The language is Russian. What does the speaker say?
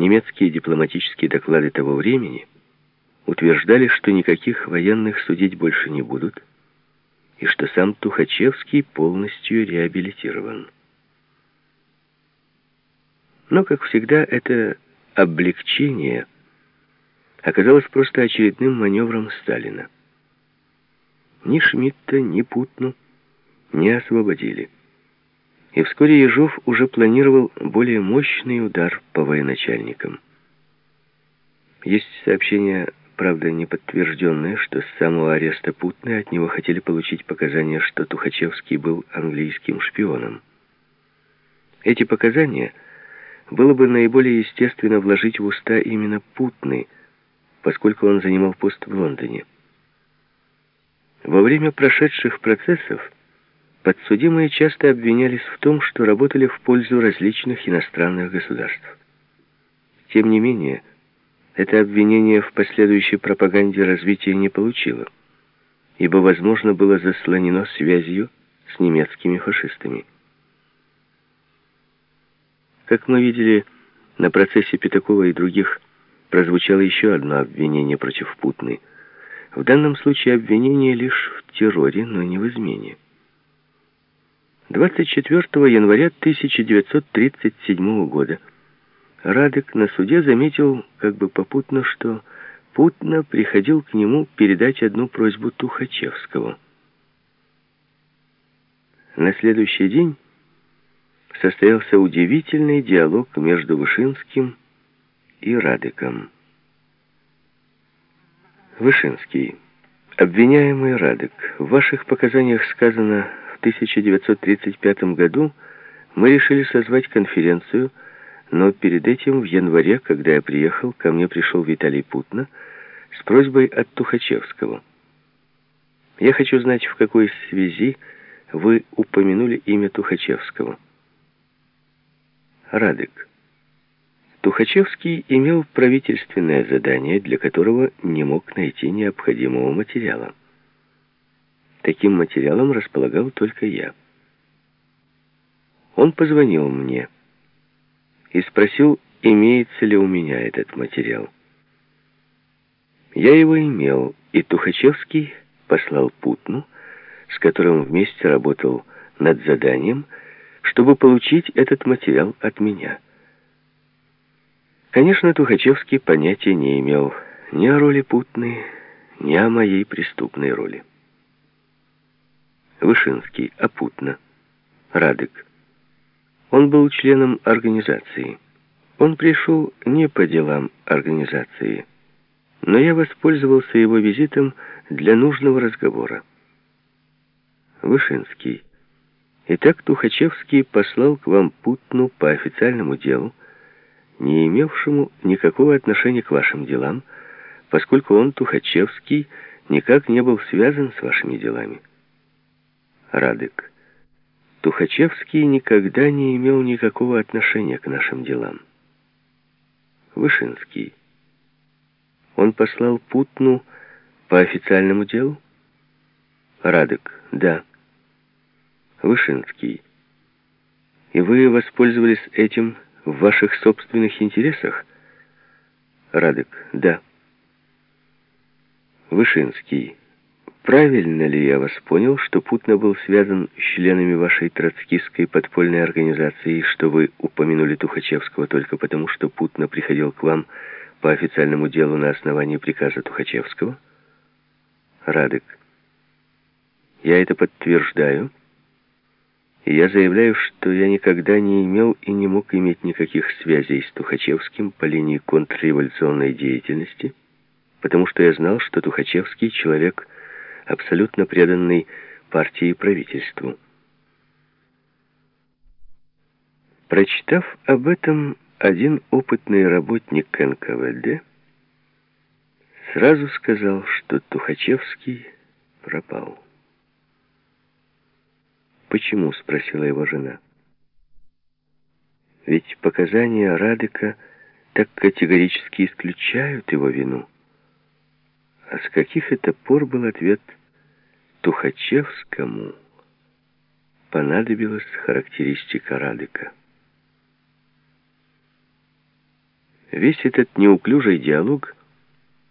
Немецкие дипломатические доклады того времени утверждали, что никаких военных судить больше не будут, и что сам Тухачевский полностью реабилитирован. Но, как всегда, это облегчение оказалось просто очередным маневром Сталина. Ни Шмидта, ни Путну не освободили. И вскоре Ежов уже планировал более мощный удар по военачальникам. Есть сообщения, правда не подтвержденные, что с самого ареста Путны от него хотели получить показания, что Тухачевский был английским шпионом. Эти показания было бы наиболее естественно вложить в уста именно Путны, поскольку он занимал пост в Лондоне. Во время прошедших процессов подсудимые часто обвинялись в том, что работали в пользу различных иностранных государств. Тем не менее, это обвинение в последующей пропаганде развития не получило, ибо, возможно, было заслонено связью с немецкими фашистами. Как мы видели, на процессе Пятакова и других прозвучало еще одно обвинение против Путны – в данном случае обвинение лишь в терроре, но не в измене. 24 января 1937 года Радек на суде заметил, как бы попутно, что Путно приходил к нему передать одну просьбу Тухачевского. На следующий день состоялся удивительный диалог между Вышинским и Радеком. Вышинский. Обвиняемый Радек, в ваших показаниях сказано, 1935 году мы решили созвать конференцию, но перед этим в январе, когда я приехал, ко мне пришел Виталий Путна с просьбой от Тухачевского. Я хочу знать, в какой связи вы упомянули имя Тухачевского. Радек. Тухачевский имел правительственное задание, для которого не мог найти необходимого материала. Таким материалом располагал только я. Он позвонил мне и спросил, имеется ли у меня этот материал. Я его имел, и Тухачевский послал Путну, с которым вместе работал над заданием, чтобы получить этот материал от меня. Конечно, Тухачевский понятия не имел ни о роли Путны, ни о моей преступной роли. Вышинский, а Путна, Радык. Он был членом организации. Он пришел не по делам организации, но я воспользовался его визитом для нужного разговора. Вышинский. Итак, Тухачевский послал к вам Путну по официальному делу, не имевшему никакого отношения к вашим делам, поскольку он, Тухачевский, никак не был связан с вашими делами. Радык. Тухачевский никогда не имел никакого отношения к нашим делам. Вышинский. Он послал Путну по официальному делу? Радык. Да. Вышинский. И вы воспользовались этим в ваших собственных интересах? Радек, да. Вышинский, правильно ли я вас понял, что Путно был связан с членами вашей троцкистской подпольной организации, и что вы упомянули Тухачевского только потому, что Путно приходил к вам по официальному делу на основании приказа Тухачевского? Радек, я это подтверждаю я заявляю, что я никогда не имел и не мог иметь никаких связей с Тухачевским по линии контрреволюционной деятельности, потому что я знал, что Тухачевский человек, абсолютно преданный партии и правительству. Прочитав об этом, один опытный работник НКВД сразу сказал, что Тухачевский пропал. «Почему?» — спросила его жена. «Ведь показания Радыка так категорически исключают его вину». А с каких это пор был ответ Тухачевскому понадобилась характеристика Радыка? Весь этот неуклюжий диалог